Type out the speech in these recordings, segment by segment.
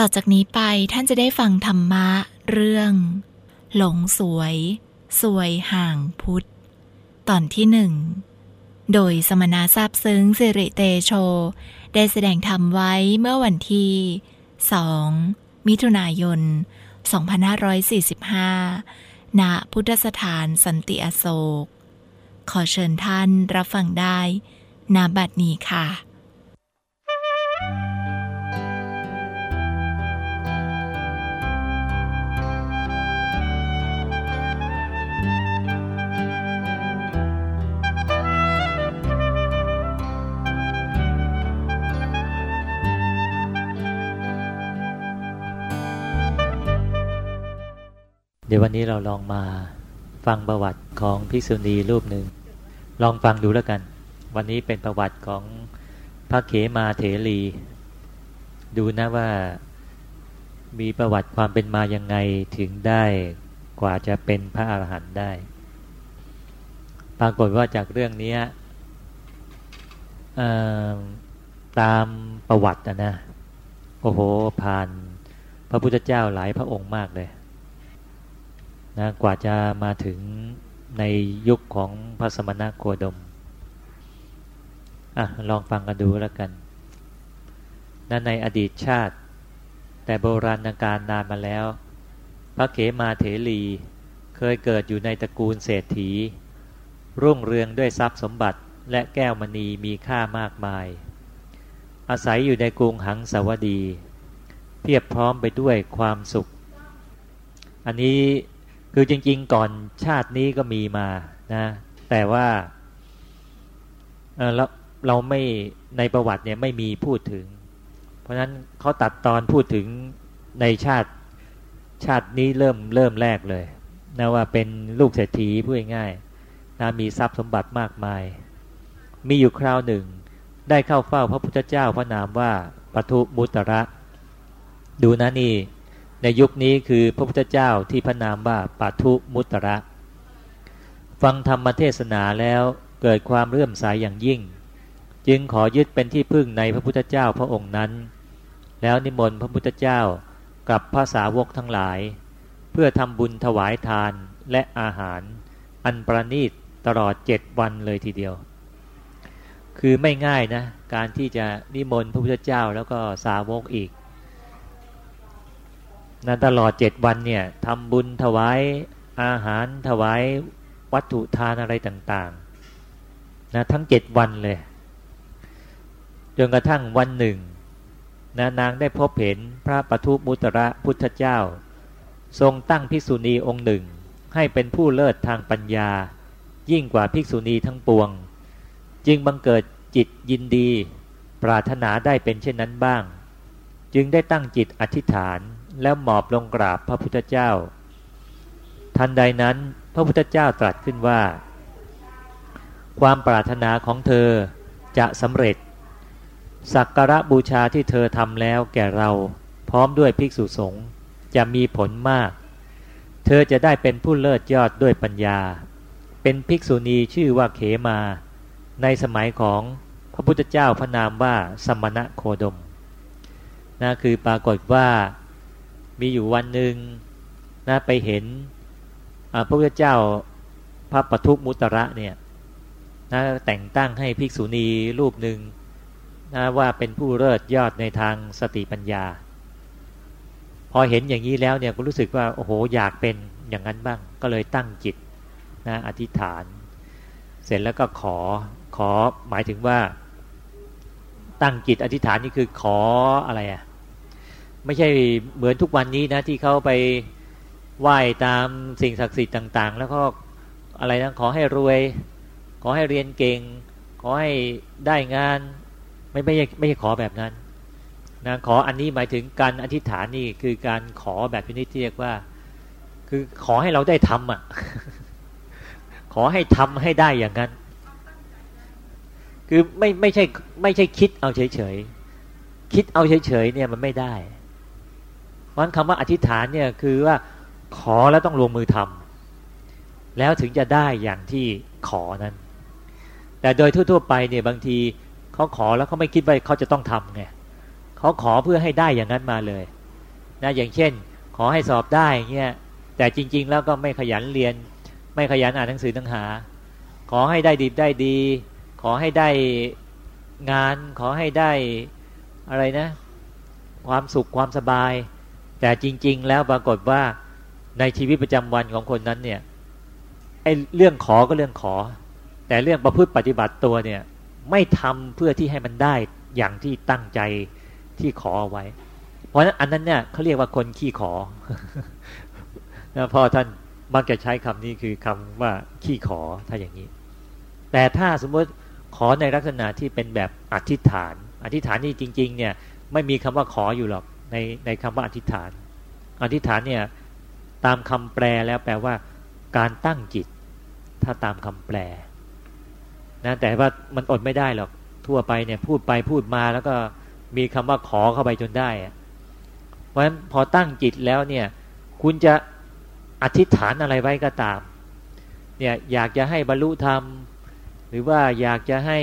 ต่อจากนี้ไปท่านจะได้ฟังธรรมะเรื่อง หลงสวย สวยห่างพุทธ ตอนที่หนึ่ง โดยสมณะทราบซึ้งสิริเตโช ได้แสดงธรรมไว้เมื่อวันที่สองมิถุนายน 2545 ณ พุทธสถานสันติอโศก ขอเชิญท่านรับฟังได้ณบัดนี้ค่ะ เดี๋ยววันนี้เราลองมาฟังประวัติของภิกษุณีรูปหนึ่ง ลองฟังดูแล้วกัน วันนี้เป็นประวัติของพระเขมาเถรี ดูนะว่ามีประวัติความเป็นมายังไงถึงได้กว่าจะเป็นพระอาหารหันต์ได้ ปรากฏว่าจากเรื่องนี้ตามประวัตินะ โอ้โห ผ่านพระพุทธเจ้าหลายพระองค์มากเลย นะกว่าจะมาถึงในยุคของพระสมณะโคดมอะลองฟังกันดูแล้วกันนั่นในอดีตชาติ แต่โบราณการนานมาแล้ว พระเขมาเถรีเคยเกิดอยู่ในตระกูลเศรษฐี รุ่งเรืองด้วยทรัพย์สมบัติและแก้วมณีมีค่ามากมาย อาศัยอยู่ในกรุงหังสาวดี เพียบพร้อมไปด้วยความสุข อันนี้ คือจริง ๆ ก่อนชาตินี้ก็มีมานะ แต่ว่าเเราเราไม่ในประวัติเนี่ยไม่มีพูดถึง เพราะฉะนั้นเขาตัดตอนพูดถึงในชาติชาตินี้เริ่มเริ่มแรกเลยนะว่าเป็นลูกเศรษฐีพูดง่ายๆนะมีทรัพย์สมบัติมากมาย มีอยู่คราวหนึ่ง ได้เข้าเฝ้าพระพุทธเจ้าพระนามว่าปทุมุตระ ดูนะนี่ ในยุคนี้คือพระพุทธเจ้าที่พระนามว่าปัทุมุตระ ฟังธรรมเทศนาแล้วเกิดความเรื่อมใสยอย่างยิ่ง จึงขอยึดเป็นที่พึ่งในพระพุทธเจ้าพระองค์นั้น แล้วนิมนต์พระพุทธเจ้ากับภาษาวกทั้งหลาย เพื่อทำบุญถวายทานและอาหาร อันประณีตตลอดเจ็ดวันเลยทีเดียว คือไม่ง่ายนะ การที่จะนิมนต์พระพุทธเจ้าแล้วก็สาวกอีก นะตลอดเจ็ดวันเนี่ยทำบุญถวายอาหารถวายวัตถุทานอะไรต่างๆนะทั้งเจ็ดวันเลยจนกระทั่งวันหนึ่งนะนางได้พบเห็นพระปทุมุตระพุทธเจ้า ทรงตั้งภิกษุณีองค์หนึ่ง ให้เป็นผู้เลิศทางปัญญา ยิ่งกว่าภิกษุณีทั้งปวง จึงบังเกิดจิตยินดี ปรารถนาได้เป็นเช่นนั้นบ้าง จึงได้ตั้งจิตอธิษฐาน แล้วหมอบลงกราบพระพุทธเจ้า ทันใดนั้นพระพุทธเจ้าตรัสขึ้นว่า ความปรารถนาของเธอจะสำเร็จ สักการะบูชาที่เธอทำแล้วแก่เราพร้อมด้วยภิกษุสงฆ์จะมีผลมาก เธอจะได้เป็นผู้เลิศยอดด้วยปัญญา เป็นภิกษุณีชื่อว่าเขมา ในสมัยของพระพุทธเจ้าพระนามว่าสมณะโคดมนะคือปรากฏว่า มีอยู่วันหนึ่งนะไปเห็นพระพุทธเจ้าพระปทุมุตระเนี่ยนะแต่งตั้งให้ภิกษุณีรูปหนึ่งนะว่าเป็นผู้เลิศยอดในทางสติปัญญา พอเห็นอย่างนี้แล้วเนี่ยก็รู้สึกว่าโอ้โหอยากเป็นอย่างนั้นบ้าง ก็เลยตั้งจิตนะอธิษฐาน เสร็จแล้วก็ขอขอหมายถึงว่า ตั้งจิตอธิษฐานนี่คือขออะไรอะ ไม่ใช่เหมือนทุกวันนี้นะ ที่เขาไปไหว้ตามสิ่งศักดิ์สิทธิ์ต่าง ๆ แล้วก็อะไรนะขอให้รวย ขอให้เรียนเก่ง ขอให้ได้งาน ไม่ไม่ไม่ใช่ขอแบบนั้นนะขออันนี้หมายถึงการอธิษฐานนี่คือการขอแบบที่เรียกว่า คือขอให้เราได้ทำอะ ขอให้ทำให้ได้อย่างนั้น คือไม่ไม่ใช่ไม่ใช่คิดเอาเฉยๆคิดเอาเฉยๆเนี่ยมันไม่ได้ มันคำว่าอธิษฐานเนี่ยคือว่าขอแล้วต้องลงมือทำแล้วถึงจะได้อย่างที่ขอนั้น แต่โดยทั่วๆไปเนี่ยบางทีเขาขอแล้วเขาไม่คิดว่าเขาจะต้องทำไงเขาขอเพื่อให้ได้อย่างนั้นมาเลยนะอย่างเช่น ขอให้สอบได้เงี้ยแต่จริง ๆ แล้วก็ไม่ขยันเรียน ไม่ขยันอ่านหนังสือหนังหา ขอให้ได้ดีได้ดี ขอให้ได้งาน ขอให้ได้อะไรนะ ความสุขความสบาย แต่จริง ๆ แล้วปรากฏว่าในชีวิตประจำวันของคนนั้นเนี่ยไอ้เรื่องขอก็เรื่องขอ แต่เรื่องประพฤติปฏิบัติตัวเนี่ยไม่ทำเพื่อที่ให้มันได้อย่างที่ตั้งใจที่ขอเอาไว้ เพราะฉะนั้นอันนั้นเนี่ยเขาเรียกว่าคนขี้ขอนะพ่อท่านมักจะใช้คำนี้คือคำว่าขี้ขอถ้าอย่างนี้ แต่ถ้าสมมติขอในลักษณะที่เป็นแบบอธิษฐาน อธิษฐานนี่จริง ๆ เนี่ยไม่มีคำว่าขออยู่หรอก ในในคำว่าอธิษฐาน อธิษฐานเนี่ยตามคำแปลแล้วแปลว่า การตั้งจิต ถ้าตามคำแปลนะแต่ว่ามันอดไม่ได้หรอกทั่วไปเนี่ยพูดไปพูดมาแล้วก็มีคำว่าขอเข้าไปจนได้เพราะฉะนั้นพอตั้งจิตแล้วเนี่ยคุณจะอธิษฐานอะไรไว้ก็ตามเนี่ยอยากจะให้บรรลุธรรม หรือว่าอยากจะให้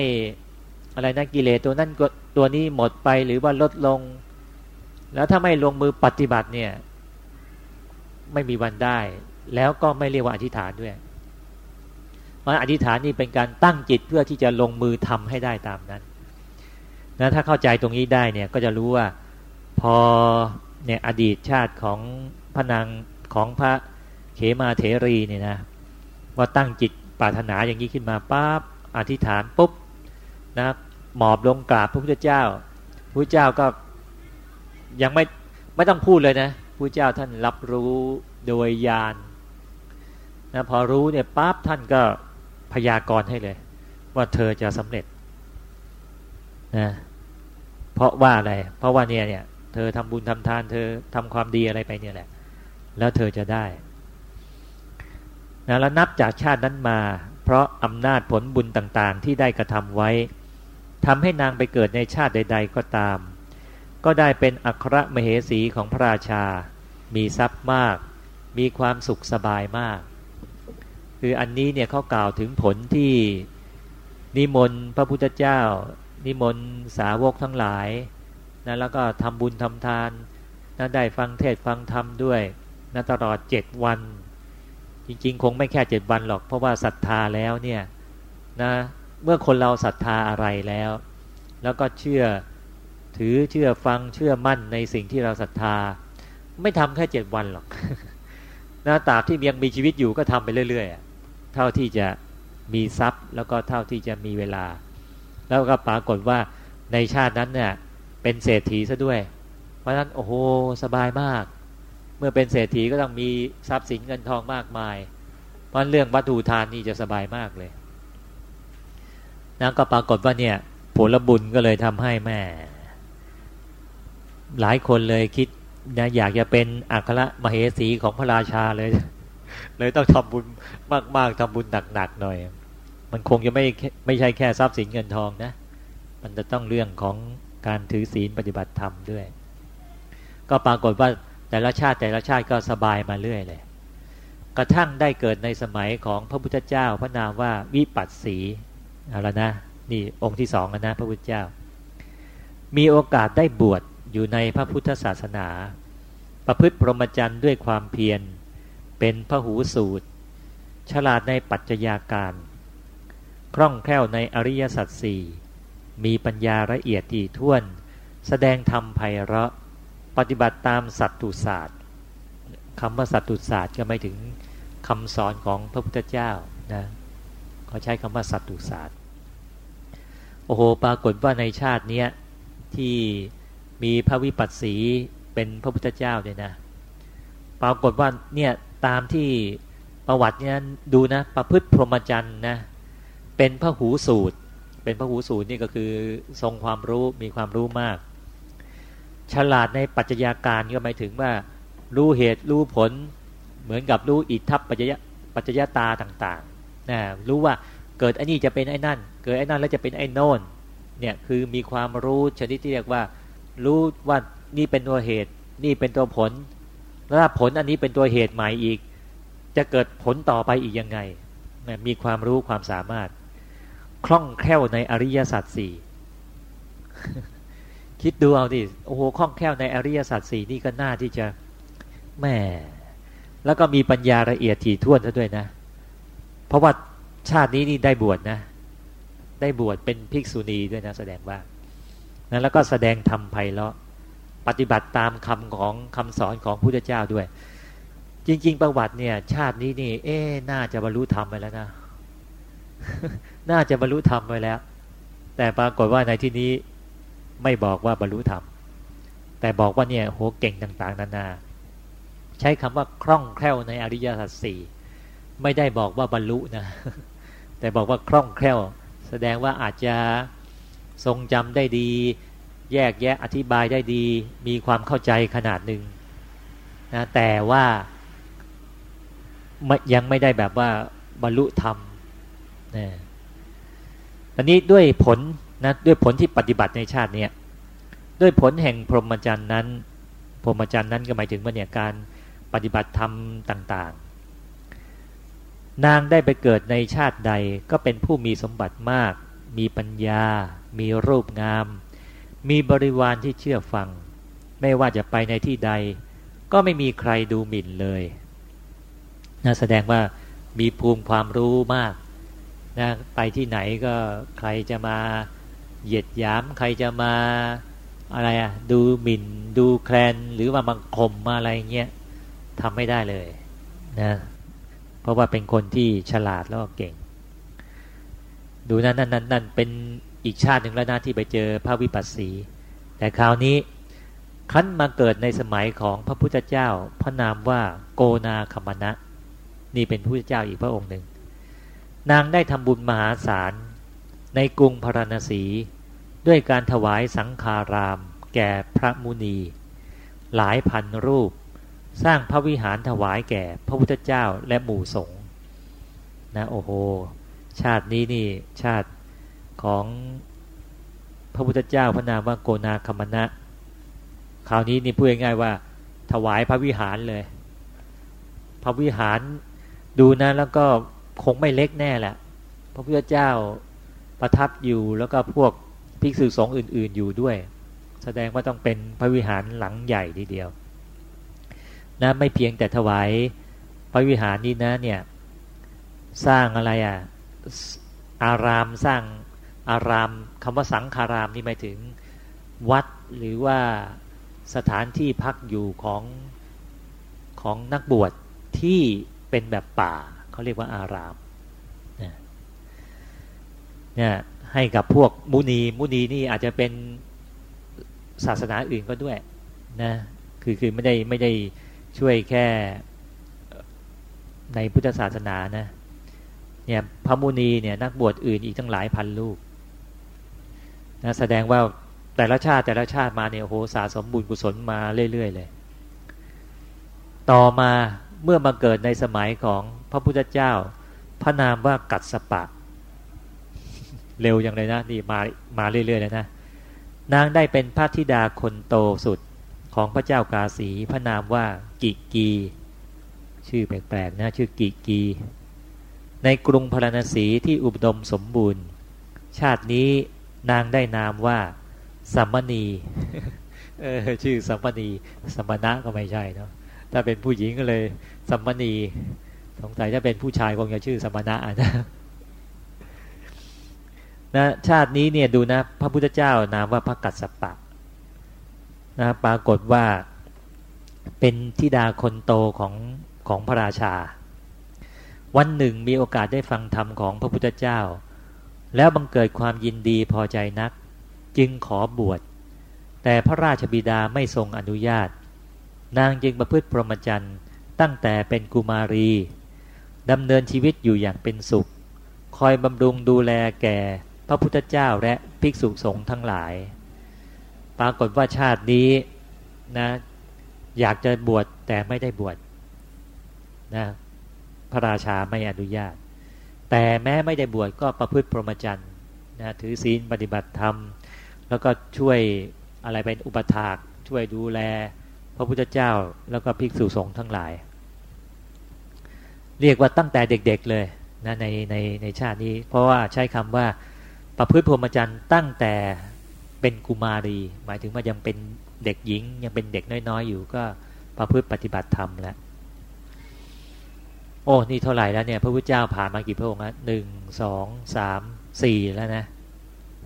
อะไรนะกิเลสตัวนั้นตัวนี้หมดไปหรือว่าลดลง แล้วถ้าไม่ลงมือปฏิบัติเนี่ย ไม่มีวันได้ แล้วก็ไม่เรียกว่าอธิษฐานด้วยเพราะอธิษฐานนี่เป็นการตั้งจิตเพื่อที่จะลงมือทำให้ได้ตามนั้นนะถ้าเข้าใจตรงนี้ได้เนี่ยก็จะรู้ว่าพอเนี่ยอดีตชาติของพระนางของพระเขมาเถรีเนี่ยนะว่าตั้งจิตปรารถนาอย่างนี้ขึ้นมาปั๊บอธิษฐานปุ๊บนะหมอบลงกราบพระพุทธเจ้าพระเจ้าก็ ยังไม่ไม่ต้องพูดเลยนะพระเจ้าท่านรับรู้โดยญาณนะพอรู้เนี่ยปั๊บท่านก็พยากรณ์ให้เลย ว่าเธอจะสำเร็จนะเพราะว่าอะไร เพราะว่าเนี่ยเนี่ยเธอทำบุญทำทาน เธอทำความดีอะไรไปเนี่ยแหละ แล้วเธอจะได้นะแล้วนับจากชาตินั้นมา เพราะอำนาจผลบุญต่างๆ ที่ได้กระทำไว้ทำให้นางไปเกิดในชาติใด ๆ ก็ตาม ก็ได้เป็นอัครมเหสีของพระราชา มีทรัพย์มาก มีความสุขสบายมาก คืออันนี้เนี่ยเขากล่าวถึงผลที่นิมนต์พระพุทธเจ้า นิมนต์สาวกทั้งหลายนะแล้วก็ทำบุญทำทานนะได้ฟังเทศฟังธรรมด้วยนะตลอดเจ็ดวัน จริง ๆ คงไม่แค่เจ็ดวันหรอก เพราะว่าศรัทธาแล้วเนี่ยนะเมื่อคนเราศรัทธาอะไรแล้ว แล้วก็เชื่อ ถือเชื่อฟังเชื่อมั่นในสิ่งที่เราศรัทธา ไม่ทำแค่เจ็ดวันหรอกหนะตาที่ยังมีชีวิตอยู่ก็ทำไปเรื่อยๆเท่าที่จะมีทรัพย์ แล้วก็เท่าที่จะมีเวลา แล้วก็ปรากฏว่าในชาตินั้นเนี่ยเป็นเศรษฐีซะด้วย เพราะฉะนั้นโอ้โหสบายมาก เมื่อเป็นเศรษฐีก็ต้องมีทรัพย์สินเงินทองมากมาย เพราะเรื่องวัตถุทานนี่จะสบายมากเลยนะก็ปรากฏว่าเนี่ยผลบุญก็เลยทำให้แม่ หลายคนเลยคิดนะอยากจะเป็นอัครมเหสีของพระราชาเลย เลยต้องทำบุญมากๆทำบุญหนักๆหน่อย มันคงจะไม่ไม่ใช่แค่ทรัพย์สินเงินทองนะ มันจะต้องเรื่องของการถือศีลปฏิบัติธรรมด้วย ก็ปรากฏว่าแต่ละชาติแต่ละชาติก็สบายมาเรื่อยเลย กระทั่งได้เกิดในสมัยของพระพุทธเจ้า พระนามว่าวิปัสสีเอาละนะนี่องค์ที่สองแล้วนะพระพุทธเจ้า มีโอกาสได้บวช อยู่ในพระพุทธศาสนา ประพฤติพรหมจรรย์ด้วยความเพียร เป็นพระหูสูตร ฉลาดในปัจจยาการ คล่องแคล่วในอริยสัจสี่มีปัญญาละเอียดถี่ถ้วน แสดงธรรมไพเราะ ปฏิบัติตามสัตตุศาสตร์คำว่าสัตตุศาสตร์ก็ไม่ถึงคำสอนของพระพุทธเจ้านะเขาใช้คำว่าสัตตุศาสตร์โอ้โหปรากฏว่าในชาตินี้ที่ มีพระวิปัสสีเป็นพระพุทธเจ้าเนี่ยนะ ปรากฏว่าเนี่ยตามที่ประวัติเนี่ยดูนะ ประพฤติพรหมจรรย์นะ เป็นพระหูสูตร เป็นพระหูสูตรนี่ก็คือทรงความรู้มีความรู้มาก ฉลาดในปัจจัยาการก็หมายถึงว่า รู้เหตุรู้ผล เหมือนกับรู้อิทธิปัจจยปัจจยตาต่างๆนะรู้ว่าเกิดไอ้นี่จะเป็นไอ้นั่น เกิดไอ้นั่นแล้วจะเป็นไอ้โน่นเนี่ยคือมีความรู้ชนิดที่เรียกว่า รู้ว่านี่เป็นตัวเหตุ นี่เป็นตัวผล แล้วผลอันนี้เป็นตัวเหตุใหม่อีก จะเกิดผลต่อไปอีกยังไง มีความรู้ความสามารถ คล่องแคล่วในอริยสัจสี่คิดดูเอาดิโอ้โหคล่องแคล่วในอริยสัจสี่นี่ก็น่าที่จะแม่แล้วก็มีปัญญาละเอียดถี่ถ้วนซะด้วยนะ เพราะว่าชาตินี้นี่ได้บวชนะ ได้บวชเป็นภิกษุณีด้วยนะแสดงว่า นะแล้วก็แสดงธรรมไพเราะปฏิบัติตามคำของคำสอนของพุทธเจ้าด้วย จริง ๆ ประวัติเนี่ย ชาตินี้นี่ เอ๊น่าจะบรรลุธรรมไปแล้วนะน่าจะบรรลุธรรมไปแล้ว แต่ปรากฏว่าในที่นี้ไม่บอกว่าบรรลุธรรมแต่บอกว่าเนี่ยโหเก่งต่างๆนานา ใช้คำว่าคล่องแคล่วในอริยสัจสี่ไม่ได้บอกว่าบรรลุนะแต่บอกว่าคล่องแคล่ว แสดงว่าอาจจะ ทรงจำได้ดี แยกแยะอธิบายได้ดี มีความเข้าใจขนาดหนึ่งนะแต่ว่ายังไม่ได้แบบว่าบรรลุธรรมนะตอนนี้ด้วยผลนะด้วยผลที่ปฏิบัติในชาตินี้ด้วยผลแห่งพรหมจรรย์นั้น พรหมจรรย์นั้นก็หมายถึงว่าเนี่ยการปฏิบัติธรรมต่าง ๆ นางได้ไปเกิดในชาติใดก็เป็นผู้มีสมบัติมาก มีปัญญา มีรูปงาม มีบริวารที่เชื่อฟัง ไม่ว่าจะไปในที่ใด ก็ไม่มีใครดูหมิ่นเลยนะแสดงว่ามีภูมิความรู้มากนะไปที่ไหนก็ใครจะมาเหยียดหยาม ใครจะมาอะไรอะดูหมิ่น ดูแคลนหรือว่าบังคมมาอะไรเงี้ยทำไม่ได้เลยนะเพราะว่าเป็นคนที่ฉลาดแล้วก็เก่ง ดูนั่นนั่นนั่นนั่นเป็นอีกชาติหนึ่งแล้วนะที่ไปเจอพระวิปัสสี แต่คราวนี้คั้นมาเกิดในสมัยของพระพุทธเจ้า พระนามว่าโกนาคมณะ นี่เป็นพระพุทธเจ้าอีกพระองค์หนึ่ง นางได้ทำบุญมหาศาลในกรุงพาราณสี ด้วยการถวายสังฆาราม แก่พระมุนี หลายพันรูป สร้างพระวิหารถวายแก่พระพุทธเจ้าและหมู่สงฆ์นะโอ้โห ชาตินี้นี่ชาติของพระพุทธเจ้าพระนามว่าโกนาคมณะคราวนี้นี่พูดง่ายๆว่า ถวายพระวิหารเลย พระวิหารดูนะแล้วก็คงไม่เล็กแน่แหละ พระพุทธเจ้าประทับอยู่แล้วก็พวกภิกษุสงฆ์อื่น ๆ อยู่ด้วย แสดงว่าต้องเป็นพระวิหารหลังใหญ่ทีเดียวนะไม่เพียงแต่ถวายพระวิหารนี้นะเนี่ยสร้างอะไรอะ อารามสร้างอารามคำว่าสังคารามนี่หมายถึงวัดหรือว่าสถานที่พักอยู่ของของนักบวชที่เป็นแบบป่าเขาเรียกว่าอารามเนี่ยให้กับพวกมุนีมุนีนี่อาจจะเป็นศาสนาอื่นก็ด้วยนะคือคือไม่ได้ไม่ได้ช่วยแค่ในพุทธศาสนานะ เนี่ยพระมุนีเนี่ยนักบวชอื่นอีกตั้งหลายพันลูกนะแสดงว่าแต่ละชาติแต่ละชาติมาเนี่ยโหสะสมบุญกุศลมาเรื่อยๆเลย ต่อมาเมื่อมาเกิดในสมัยของพระพุทธเจ้า พระนามว่ากัดสปะ เร็วอย่างเลยนะนี่มามาเรื่อยๆเลยนะนางได้เป็นพระธิดาคนโตสุดของพระเจ้ากาสีพระนามว่ากิกี ชื่อแปลกๆนะชื่อกิกี ในกรุงพาราณสีที่อุดมสมบูรณ์ ชาตินี้นางได้นามว่าสัมมณีเออชื่อสัมมณีสัมมณะก็ไม่ใช่เนาะถ้าเป็นผู้หญิงก็เลยสัมมณีสงสัยถ้าเป็นผู้ชายคงจะชื่อสัมณะนะนะชาตินี้เนี่ยดูนะ พระพุทธเจ้านามว่าพระกัสสปะนะปรากฏว่าเป็นธิดาคนโตของของพระราชา วันหนึ่งมีโอกาสได้ฟังธรรมของพระพุทธเจ้า แล้วบังเกิดความยินดีพอใจนัก จึงขอบวช แต่พระราชบิดาไม่ทรงอนุญาต นางจึงประพฤติพรหมจรรย์ตั้งแต่เป็นกุมารีดำเนินชีวิตอยู่อย่างเป็นสุข คอยบำรุงดูแลแก่พระพุทธเจ้าและภิกษุสงฆ์ทั้งหลาย ปรากฏว่าชาตินี้นะอยากจะบวชแต่ไม่ได้บวชนะ พระราชาไม่อนุญาต แต่แม้ไม่ได้บวชก็ประพฤติพรหมจรรย์นะถือศีลปฏิบัติธรรม แล้วก็ช่วยอะไรเป็นอุปถากช่วยดูแล พระพุทธเจ้าแล้วก็ภิกษุสงฆ์ทั้งหลาย เรียกว่าตั้งแต่เด็กๆเลยนะในในในชาตินี้ เพราะว่าใช้คำว่าประพฤติพรหมจรรย์ตั้งแต่เป็นกุมารี หมายถึงว่ายังเป็นเด็กหญิง ยังเป็นเด็กน้อยๆ อยู่ก็ประพฤติปฏิบัติธรรมแล้ว โอ้นี่เท่าไหร่แล้วเนี่ย พระพุทธเจ้าผ่านมากี่พระองค์ล้วหนึ่งสองสามสี่แล้วนะ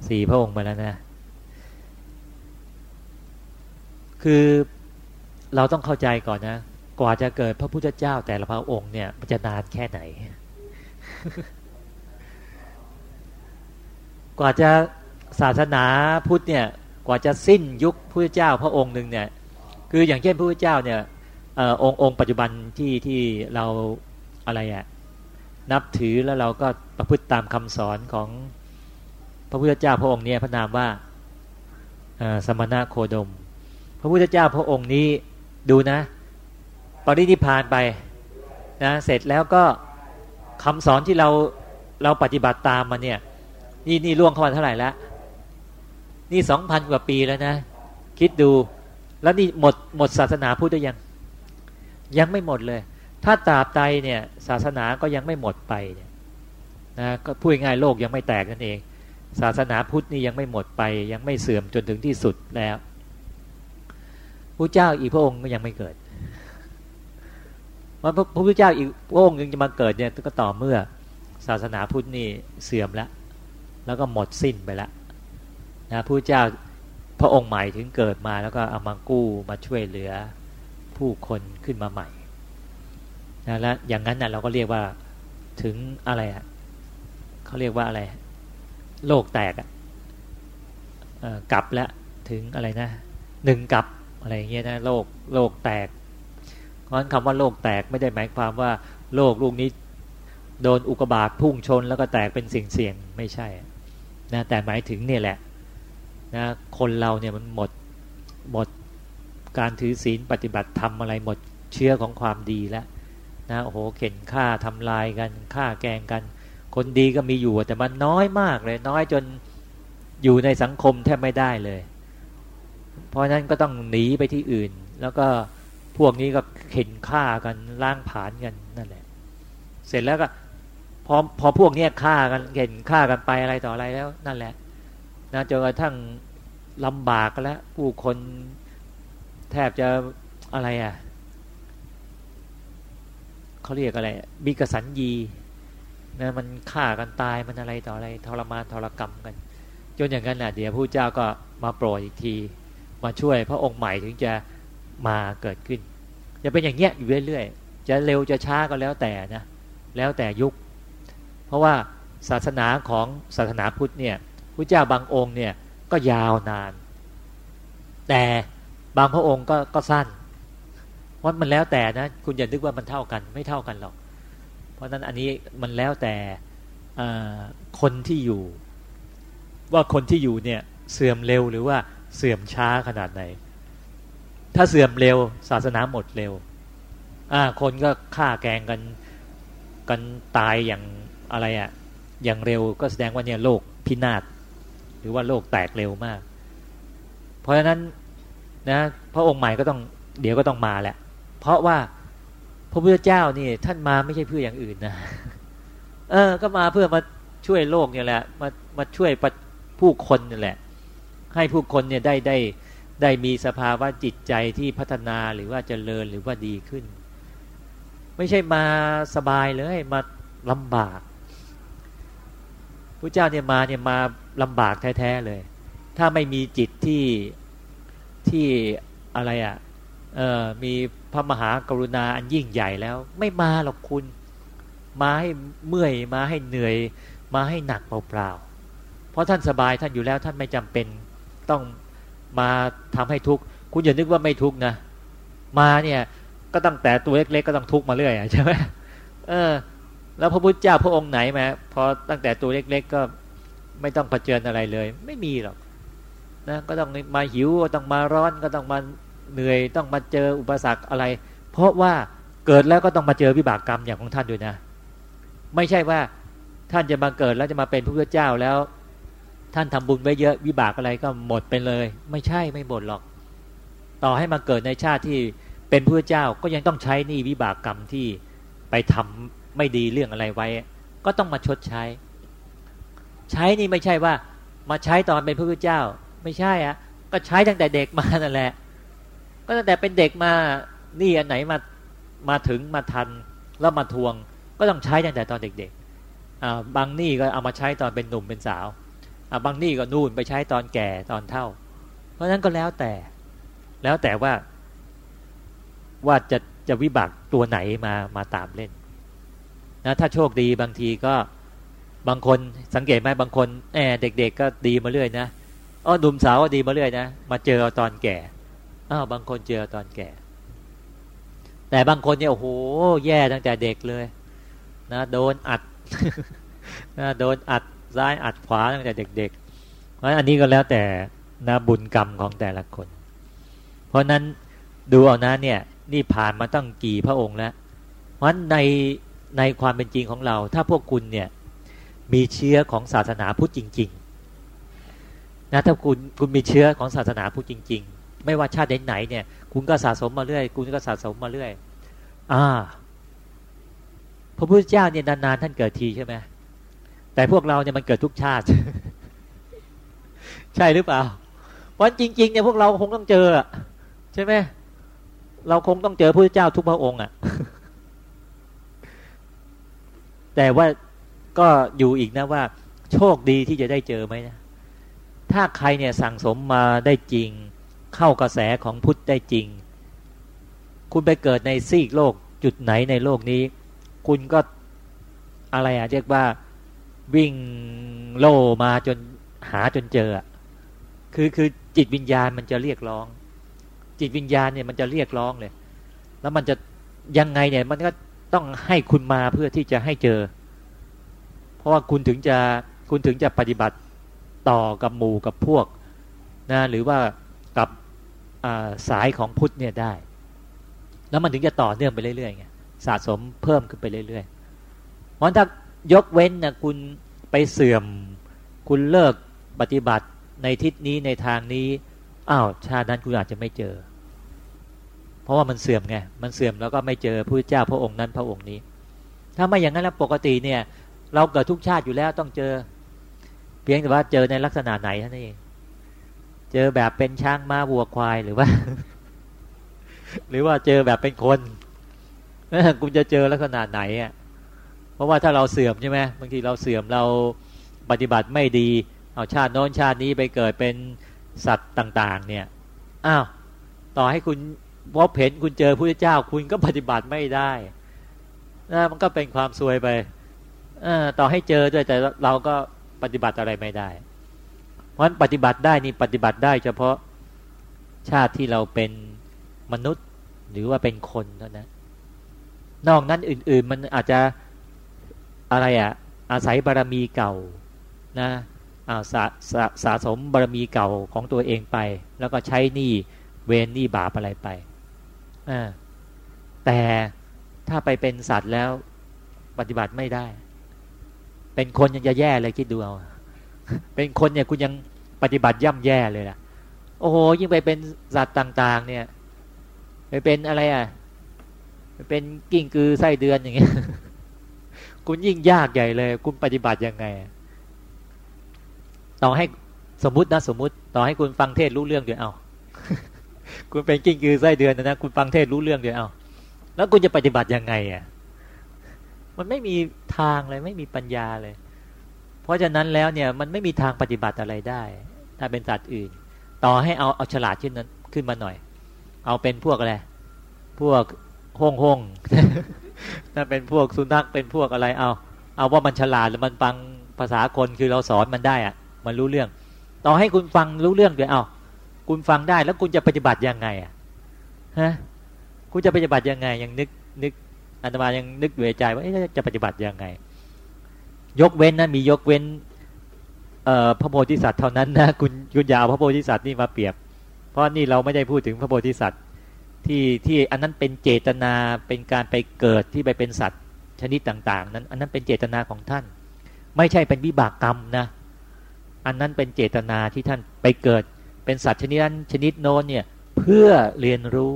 สี่พระองค์มาแล้วนะ คือเราต้องเข้าใจก่อนนะ กว่าจะเกิดพระพุทธเจ้าแต่ละพระองค์เนี่ยมันจะนานแค่ไหน กว่าจะศาสนาพุทธเนี่ยกว่าจะสิ้นยุคพระเจ้าพระองค์หนึ่งเนี่ย คืออย่างเช่นพระพุทธเจ้าเนี่ยองค์องค์ปัจจุบันที่ที่เรา อะไรอะนับถือแล้วเราก็ประพฤติตามคำสอนของพระพุทธเจ้าพระองค์นี้พระนามว่าสมณะโคดม พระพุทธเจ้าพระองค์นี้ดูนะปรินิพานไปนะเสร็จแล้วก็คำสอนที่เราเราปฏิบัติตามมาเนี่ยนี่นี่ล่วงเข้ามาเท่าไหร่แล้วนี่สองพันกว่าปีแล้วนะ คิดดูแล้วนี่หมดหมดศาสนาพุทธยัง ยังไม่หมดเลย ถ้าตราบใดเนี่ยศาสนาก็ยังไม่หมดไปเนี่ยนะก็พูดง่ายโลกยังไม่แตกนั่นเอง ศาสนาพุทธนี่ยังไม่หมดไป ยังไม่เสื่อมจนถึงที่สุดแล้วพระเจ้าอีกพระองค์ก็ยังไม่เกิดว่าพระพุทธเจ้าอีกพระองค์ยังจะมาเกิดเนี่ยก็ต่อเมื่อศาสนาพุทธนี่เสื่อมแล้วแล้วก็หมดสิ้นไปแล้วนะพระเจ้าพระองค์ใหม่ถึงเกิดมาแล้วก็เอามากู้มาช่วยเหลือผู้คนขึ้นมาใหม่ นะแล้วอย่างนั้นนะ่ะเราก็เรียกว่าถึงอะไรอะ่ะเขาเรียกว่าอะไร โลกแตกอะ่ะกลับแล้วถึงอะไรนะหนึ่งกลับอะไรเงี้ยนะโลกโลกแตก เพราะฉะนั้นคำว่าโลกแตกไม่ได้หมายความว่า โลกลูกนี้โดนอุกบาทพุ่งชนแล้วก็แตกเป็นสิ่งเสี่ยงไม่ใช่นะแต่หมายถึงเนี่ยแหละนะคนเราเนี่ยมันหมดหมดการถือศีลปฏิบัติธรรมอะไรหมดเชื้อของความดีแล้ว นะโอ้โหเข็นฆ่าทำลายกันฆ่าแกงกัน คนดีก็มีอยู่แต่มันน้อยมากเลย น้อยจนอยู่ในสังคมแทบไม่ได้เลย เพราะนั้นก็ต้องหนีไปที่อื่น แล้วก็พวกนี้ก็เข็นฆ่ากันล่างผานกันนั่นแหละ เสร็จแล้วก็พอพอพวกนี้ฆ่ากันเข็นฆ่ากันไปอะไรต่ออะไรแล้วนั่นแหละนะจนกระทั่งลำบากกันแล้วผู้คนแทบจะอะไรอะ เขาเรียกอะไรมีกสัญญีนะมันฆ่ากันตายมันอะไรต่ออะไรทรมานทรกรรมกัน จนอย่างนั้นแหละเดี๋ยวผู้เจ้าก็มาโปรดอีกที มาช่วยพระองค์ใหม่ถึงจะมาเกิดขึ้น จะเป็นอย่างเงี้ยอยู่เรื่อยๆ จะเร็วจะช้าก็แล้วแต่นะ แล้วแต่ยุค เพราะว่าศาสนาของศาสนาพุทธเนี่ยพระเจ้าบางองค์เนี่ยก็ยาวนาน แต่บางพระองค์ก็ก็สั้น ราะมันแล้วแต่นะ คุณอย่านึกว่ามันเท่ากัน ไม่เท่ากันหรอก เพราะนั้นอันนี้มันแล้วแต่คนที่อยู่ ว่าคนที่อยู่เนี่ยเสื่อมเร็วหรือว่าเสื่อมช้าขนาดไหน ถ้าเสื่อมเร็วศาสนาหมดเร็วคนก็ฆ่าแกงกันกันตายอย่างอะไรอะ่ะอย่างเร็วก็แสดงว่าเนี่ยโลกพินาศหรือว่าโลกแตกเร็วมาก เพราะฉะนั้นนะพระองค์ใหม่ก็ต้องเดี๋ยวก็ต้องมาแหละ เพราะว่าพระพุทธเจ้านี่ท่านมาไม่ใช่เพื่ออย่างอื่นนะเออ ก็มาเพื่อมาช่วยโลกเนี่ยแหละมามาช่วยผู้คนนี่แหละ ให้ผู้คนเนี่ยได้ได้ได้มีสภาวะจิตใจที่พัฒนาหรือว่าจเจริญหรือว่าดีขึ้น ไม่ใช่มาสบายเลยมาลำบากพระเจ้าเนี่ยมาเนี่ยมาลำบากแท้ๆเลย ถ้าไม่มีจิตที่ที่อะไรอะ่ะเออมี ระมหากรุณาอันยิ่งใหญ่แล้ว ไม่มาหรอกคุณ มาให้เมื่อยมาให้เหนื่อย มาให้หนักเปล่าๆเพราะท่านสบายท่านอยู่แล้วท่านไม่จำเป็นต้องมาทำให้ทุกข์คุณอย่านึกว่าไม่ทุกข์นะ มาเนี่ยก็ตั้งแต่ตัวเล็กๆก็ต้องทุกข์มาเรื่อยใช่ไหมเออ แล้วพระพุทธเจ้าพระองค์ไหนมาพอตั้งแต่ตัวเล็ก ๆ ก็ไม่ต้องเผชิญอะไรเลย ไม่มีหรอกนะก็ต้องมาหิวก็ต้องมาร้อนก็ต้องมา เหนื่อยต้องมาเจออุปสรรคอะไร เพราะว่าเกิดแล้วก็ต้องมาเจอวิบากกรรมอย่างของท่านด้วยนะ ไม่ใช่ว่าท่านจะมาเกิดแล้วจะมาเป็นพระพุทธเจ้าแล้ว ท่านทำบุญไว้เยอะวิบากอะไรก็หมดไปเลย ไม่ใช่ไม่หมดหรอก ต่อให้มาเกิดในชาติที่เป็นพระเจ้าก็ยังต้องใช้นี่วิบากกรรมที่ไปทำไม่ดีเรื่องอะไรไว้ ก็ต้องมาชดใช้ ใช้นี่ไม่ใช่ว่า มาใช้ตอนเป็นพระพุทธเจ้าไไม่ใช่อะก็ใช้ตั้งแต่เด็กมานั่นแหละ ก็ตั้งแต่เป็นเด็กมานี่อันไหนมามาถึงมาทันแล้วมาทวง ก็ต้องใช้ตั้งแต่ตอนเด็กๆบางนี่ก็เอามาใช้ตอนเป็นหนุ่มเป็นสาวบางนี่ก็นู่นไปใช้ตอนแก่ตอนเท่า เพราะฉะนั้นก็แล้วแต่ แล้วแต่ว่า ว่าจะจะวิบากตัวไหนมามาตามเล่นนะถ้าโชคดีบางทีก็บางคนสังเกตไหมบางคนแอบเด็ก ๆ ก็ดีมาเรื่อยนะอ๋อหนุ่มสาวก็ดีมาเรื่อยนะมาเจอตอนแก่ อ้าวบางคนเจอตอนแก่ แต่บางคนเนี่ยโอ้โหแย่ตั้งแต่เด็กเลย นะโดนอัดนะโดนอัดซ้ายอัดขวาตั้งแต่เด็กๆเพราะอันนี้ก็แล้วแต่นะบุญกรรมของแต่ละคน เพราะนั้นดูเอานะเนี่ยนี่ผ่านมาตั้งกี่พระองค์แล้ว เพราะในในความเป็นจริงของเรา ถ้าพวกคุณเนี่ยมีเชื้อของศาสนาพุทธจริง ๆ นะถ้าคุณคุณมีเชื้อของศาสนาพุทธจริง ๆ ไม่ว่าชาติไหนเนี่ย คุณก็สะสมมาเรื่อย คุณก็สะสมมาเรื่อย อ่า พระพุทธเจ้าเนี่ยนานๆท่านเกิดทีใช่ไหมแต่พวกเราเนี่ยมันเกิดทุกชาติ ใช่หรือเปล่าวันจริงๆเนี่ยพวกเราคงต้องเจอใช่ไหมเราคงต้องเจอพระเจ้าทุกพระองค์อะ แต่ว่าก็อยู่อีกนะว่า โชคดีที่จะได้เจอไหมนะถ้าใครเนี่ยสั่งสมมาได้จริง เข้ากระแสของพุทธได้จริง คุณไปเกิดในซีกโลกจุดไหนในโลกนี้ คุณก็อะไรอะเรียกว่าวิ่งโลมาจนหาจนเจอ คือคือจิตวิญญาณมันจะเรียกร้อง จิตวิญญาณเนี่ยมันจะเรียกร้องเลย แล้วมันจะยังไงเนี่ยมันก็ต้องให้คุณมาเพื่อที่จะให้เจอ เพราะว่าคุณถึงจะคุณถึงจะปฏิบัติต่อกับหมู่กับพวกนะหรือว่า สายของพุทธเนี่ยได้ แล้วมันถึงจะต่อเนื่องไปเรื่อยๆไงสะสมเพิ่มขึ้นไปเรื่อยๆเพราะถ้ายกเว้นนะคุณไปเสื่อม คุณเลิกปฏิบัติในทิศนี้ในทางนี้อ้าวชาตินั้นคุณอาจจะไม่เจอ เพราะว่ามันเสื่อมไงมันเสื่อมแล้วก็ไม่เจอพระเจ้าพระองค์นั้นพระองค์นี้ ถ้าไม่อย่างนั้นแล้วปกติเนี่ย เราเกิดทุกชาติอยู่แล้วต้องเจอ เพียงแต่ว่าเจอในลักษณะไหนเท่านั้นเอง เจอแบบเป็นช้างม้าวัวควายหรือว่า หรือว่าเจอแบบเป็นคนคุณจะเจอลักษณะไหนอะเพราะว่าถ้าเราเสื่อมใช่ไหมบางทีเราเสื่อมเราปฏิบัติไม่ดี เอาชาติโน้นชาตินี้ไปเกิดเป็นสัตว์ต่าง ๆ เนี่ยอ้าวต่อให้คุณพบเห็นคุณเจอพระเจ้า คุณก็ปฏิบัติไม่ได้นะมันก็เป็นความซวยไปอต่อให้เจอด้วยแต่เราก็ปฏิบัติอะไรไม่ได้ เพราะฉะนั้นปฏิบัติได้นี่ปฏิบัติได้ เฉพาะชาติที่เราเป็นมนุษย์หรือว่าเป็นคนเท่านั้นนอกนั้นอื่น ๆ มันอาจจะอะไรอะ่ะอาศัยบารมีเก่านะอาสะสะสะสมบารมีเก่าของตัวเองไป แล้วก็ใช้หนี้เวรหนี้บาปอะไรไปอ่าแต่ถ้าไปเป็นสัตว์แล้วปฏิบัติไม่ได้ เป็นคนยังจะแย่เลยคิดดูเอา เป็นคนเนี่ยคุณยังปฏิบัติย่ำแย่เลยล่ะโอ้โหยิ่งไปเป็นสัตว์ต่าง ๆ เนี่ยไปเป็นอะไรอะไปเป็นกิ่งกือไส้เดือนอย่างเงี้ยคุณยิ่งยากใหญ่เลย คุณปฏิบัติยังไง ต่อให้สมมตินะสมมติ ต่อให้คุณฟังเทศรู้เรื่องเดี๋ยวเอาคุณเป็นกิ้งกือไส้เดือนนะนะคุณฟังเทศรู้เรื่องเดียวเอาแล้วคุณจะปฏิบัติยังไงอะมันไม่มีทางเลยไม่มีปัญญาเลย เพราะฉะนั้นแล้วเนี่ยมันไม่มีทางปฏิบัติอะไรได้ ถ้าเป็นสัตว์อื่น ต่อให้เอาเอาฉลาดขึ้นนั้นขึ้นมาหน่อย เอาเป็นพวกอะไรพวกห้องห้องถ้าเป็นพวกสุนัขเป็นพวกอะไรเอาเอาว่ามันฉลาดหรือมันฟังภาษาคนคือเราสอนมันได้อะมันรู้เรื่อง ต่อให้คุณฟังรู้เรื่องเดี๋ยวเอาคุณฟังได้แล้วคุณจะปฏิบัติยังไงอะฮะคุณจะปฏิบัติยังไงยังนึกนึกอันตมายังนึกเวใจว่าจะปฏิบัติยังไง ยกเว้นนะมียกเว้นพระโพธิสัตว์เท่านั้นนะคุณคุณยาวพระโพธิสัตว์นี่มาเปรียบ เพราะนี่เราไม่ได้พูดถึงพระโพธิสัตว์ที่ที่อันนั้นเป็นเจตนาเป็นการไปเกิดที่ไปเป็นสัตว์ชนิดต่าง ๆ นั้น อันนั้นเป็นเจตนาของท่าน ไม่ใช่เป็นวิบากกรรมนะ อันนั้นเป็นเจตนาที่ท่านไปเกิดเป็นสัตว์ชนิดนั้นชนิดโน้นเนี่ยเพื่อเรียนรู้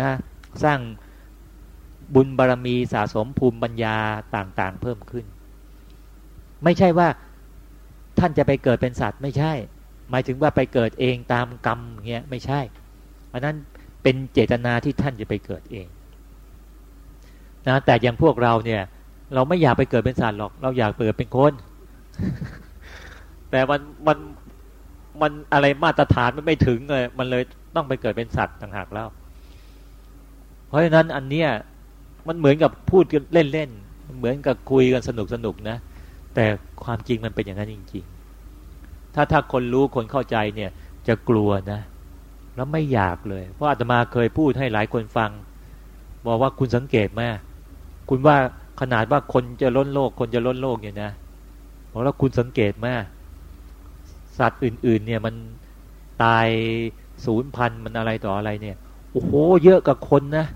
นะสร้างบุญบารรมีสะสมภูมิปัญญาต่างๆ เพิ่มขึ้น ไม่ใช่ว่าท่านจะไปเกิดเป็นสัตว์ไม่ใช่ หมายถึงว่าไปเกิดเองตามกรรมเงี้ยไม่ใช่อันนั้นเป็นเจตนาที่ท่านจะไปเกิดเองนะแต่อย่างพวกเราเนี่ย เราไม่อยากไปเกิดเป็นสัตว์หรอก เราอยากเกิดเป็นคน แต่มันมันมันอะไรมาตรฐานมันไม่ถึงเลยมันเลยต้องไปเกิดเป็นสัตว์ต่างหากแล้ว เพราะฉะนั้นอันเนี้ยมันเหมือนกับพูดกันเล่นๆเหมือนกับคุยกันสนุกสนุกนะ แต่ความจริงมันเป็นอย่างนั้นจริง ๆ ถ้าถ้าคนรู้คนเข้าใจเนี่ยจะกลัวนะ แล้วไม่อยากเลย เพราะอาตมาเคยพูดให้หลายคนฟัง บอกว่าคุณสังเกตไหมคุณว่าขนาดว่าคนจะล้นโลก คนจะล้นโลกเนี่ยนะบอกแล้วคุณสังเกตไหมสัตว์อื่น ๆ เนี่ยมันตายศูนย์พันมันอะไรต่ออะไรเนี่ยโอ้โหเยอะกับคนนะ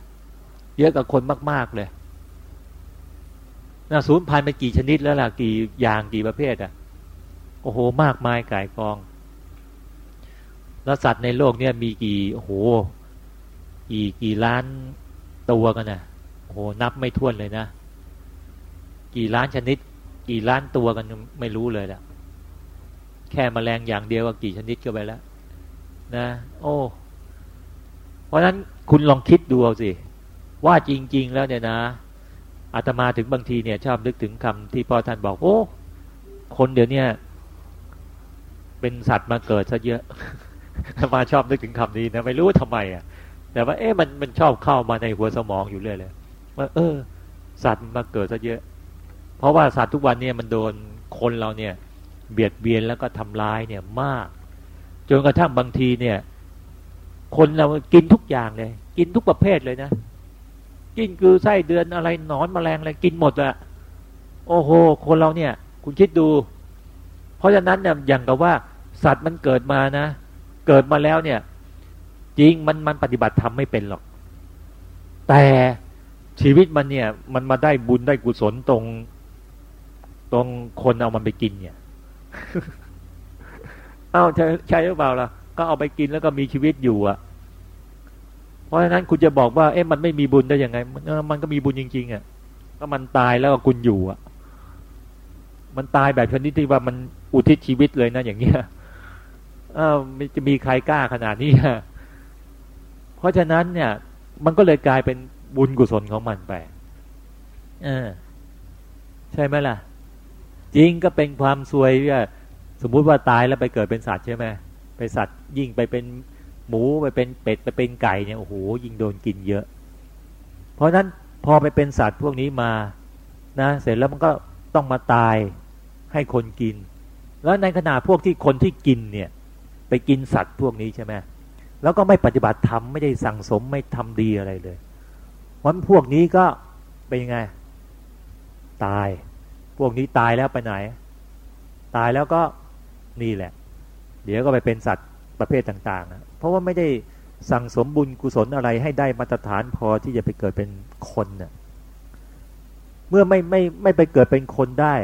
เยอะกับคนมาก ๆ เลย นะศูนย์พันเป็นกี่ชนิดแล้วล่ะกี่อย่างกี่ประเภทอะโอ้โหมากมายกายกอง แล้วสัตว์ในโลกเนี่ยมีกี่โอ้โหกี่กี่ล้านตัวกันนะโอ้โหนับไม่ถ้วนเลยนะ กี่ล้านชนิด กี่ล้านตัวกันไม่รู้เลยละแค่มแมลงอย่างเดียวก็กี่ชนิดก็ไปแล้วนะ โอ้เพราะฉะนั้นคุณลองคิดดูเอาสิว่าจริง ๆ แล้วเนี่ยนะ อาตมาถึงบางทีเนี่ย ชอบนึกถึงคำที่พ่อท่านบอก โอ้ คนเดี๋ยวนี้เป็นสัตว์มาเกิดซะเยอะมาชอบนึกถึงคำนี้นะไม่รู้ทำไมอะ แต่ว่า เอ๊ะมันมันชอบเข้ามาในหัวสมองอยู่เรื่อยเลยว่าเออ สัตว์มาเกิดซะเยอะ เพราะว่าสัตว์ทุกวันเนี่ยมันโดนคนเราเนี่ย เบียดเบียนแล้วก็ทำร้ายเนี่ยมาก จนกระทั่งบางทีเนี่ย คนเรากินทุกอย่างเลย กินทุกประเภทเลยนะ กินคือไส้เดือนอะไรหนอนแมลงอะไรกินหมดอะโอ้โห คนเราเนี่ย คุณคิดดู เพราะฉะนั้นเนี่ยอย่างกับว่า สัตว์มันเกิดมานะ เกิดมาแล้วเนี่ย จริงมันมันปฏิบัติทำไม่เป็นหรอก แต่ชีวิตมันเนี่ย มันมาได้บุญได้กุศลตรง ตรงคนเอามันไปกินเนี่ยเอาใช่ใช่หรือเปล่าล่ะก็เอาไปกินแล้วก็มีชีวิตอยู่อะ ราะฉะนั้นคุณจะบอกว่าเอ๊ะมันไม่มีบุญได้ยังไง มันก็มีบุญจริง ๆอะก็มันตายแล้วก็คุณอยู่อะ มันตายแบบชนิดที่ว่ามันอุทิศชีวิตเลยนะอย่างเงี้ยเออจะมีใครกล้าขนาดนี้เพราะฉะนั้นเนี่ย มันก็เลยกลายเป็นบุญกุศลของมันไปเออใช่ไหมล่ะ จริงก็เป็นความซวยว่าสมมุติว่าตายแล้วไปเกิดเป็นสัตว์ใช่ไหมไปสัตว์ยิ่งไปเป็น หมูไปเป็นเป็ดไปเป็นไก่เนี่ยโอ้โหยิงโดนกินเยอะ เพราะนั้นพอไปเป็นสัตว์พวกนี้มานะเสร็จแล้วมันก็ต้องมาตายให้คนกิน แล้วในขณะพวกที่คนที่กินเนี่ยไปกินสัตว์พวกนี้ใช่ไหมแล้วก็ไม่ปฏิบัติธรรมไม่ได้สั่งสมไม่ทำดีอะไรเลยวันพวกนี้ก็เป็นยังไง ตาย พวกนี้ตายแล้วไปไหน ตายแล้วก็นี่แหละ เดี๋ยวก็ไปเป็นสัตว์ ประเภทต่างๆ เพราะว่าไม่ได้สั่งสมบุญกุศลอะไรให้ได้มาตรฐานพอที่จะไปเกิดเป็นคนเน่ยเมื่อไม่ไม่ไม่ไปเกิดเป็นคนได้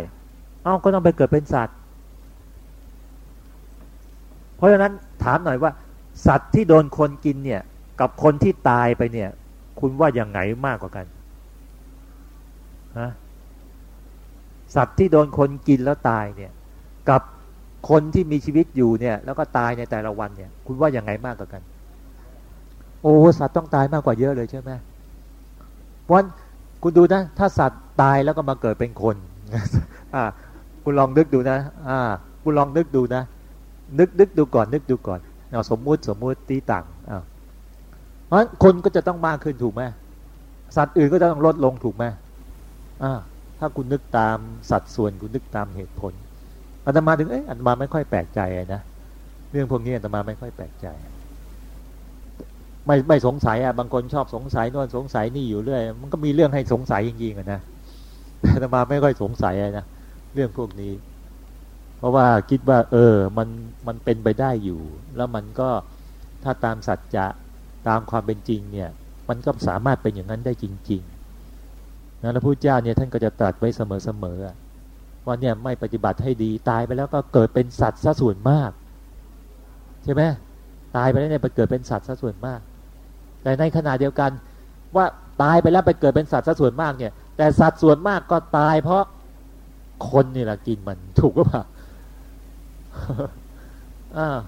เอ้าก็ต้องไปเกิดเป็นสัตว์ เพราะฉะนั้นถามหน่อยว่า สัตว์ที่โดนคนกินเนี่ยกับคนที่ตายไปเนี่ย คุณว่าอย่างไงมากกว่ากันฮะสัตว์ที่โดนคนกินแล้วตายเนี่ย กับ คนที่มีชีวิตอยู่เนี่ย แล้วก็ตายในแต่ละวันเนี่ย คุณว่าอย่างไงมากกว่ากัน โอ้สัตว์ต้องตายมากกว่าเยอะเลยใช่ไหมเพราะคุณดูนะ ถ้าสัตว์ตายแล้วก็มาเกิดเป็นคนอ่าคุณลองนึกดูนะอ่าคุณลองนึกดูนะ นึกนึกดูก่อน นึกดูก่อนเอาสมมุติสมมุติตีต่างอ้าวเพราะคนก็จะต้องมากขึ้นถูกไหมสัตว์อื่นก็จะต้องลดลงถูกไหมอ่าถ้าคุณนึกตามสัดส่วนคุณนึกตามเหตุผล อาตมาถึงเอ๊ะอาตมาไม่ค่อยแปลกใจนะเรื่องพวกนี้อาตมาไม่ค่อยแปลกใจ ไม่ไม่สงสัยอะบางคนชอบสงสัยนวนสงสัยนี่อยู่เรื่อยมันก็มีเรื่องให้สงสัยจริงๆนะอาตมาไม่ค่อยสงสัยนะเรื่องพวกนี้ เพราะว่าคิดว่า เออ มันมันเป็นไปได้อยู่ แล้วมันก็ถ้าตามสัจจะตามความเป็นจริงเนี่ย มันก็สามารถเป็นอย่างนั้นได้จริงๆนะพระพุทธเจ้าเนี่ยท่านก็จะตรัสไว้เสมอๆ ว่าเนี่ยไม่ปฏิบัติให้ดีตายไปแล้วก็เกิดเป็นสัตว์ซะส่วนมาก ใช่ไหมตายไปแล้วเนี่ยไปเกิดเป็นสัตว์ซะส่วนมาก แต่ในขณะเดียวกันว่าตายไปแล้วไปเกิดเป็นสัตว์ซะส่วนมากเนี่ย แต่สัตว์ส่วนมากก็ตายเพราะคนนี่แหละกินมันถูกหรือเปล่าอ่า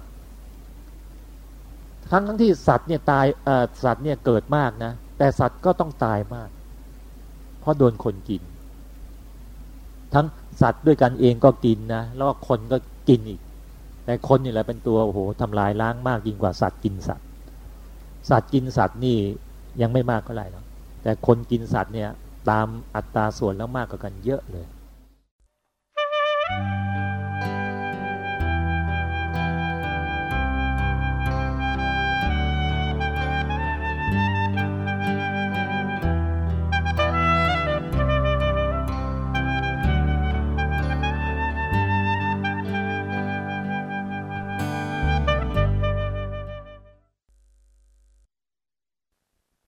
ทั้งทั้งที่สัตว์เนี่ยตายสัตว์เนี่ยเกิดมากนะ แต่สัตว์ก็ต้องตายมาก เพราะโดนคนกิน ทั้ง สัตว์ด้วยกันเองก็กินนะแล้วก็คนก็กินอีก แต่คนนี่แหละเป็นตัวโอ้โหทำลายล้างมากยิ่งกว่าสัตว์กินสัตว์ สัตว์กินสัตว์นี่ยังไม่มากเท่าไหร่หรอกแต่คนกินสัตว์เนี่ยตามอัตราส่วนแล้วมากกว่ากันเยอะเลย Thank you.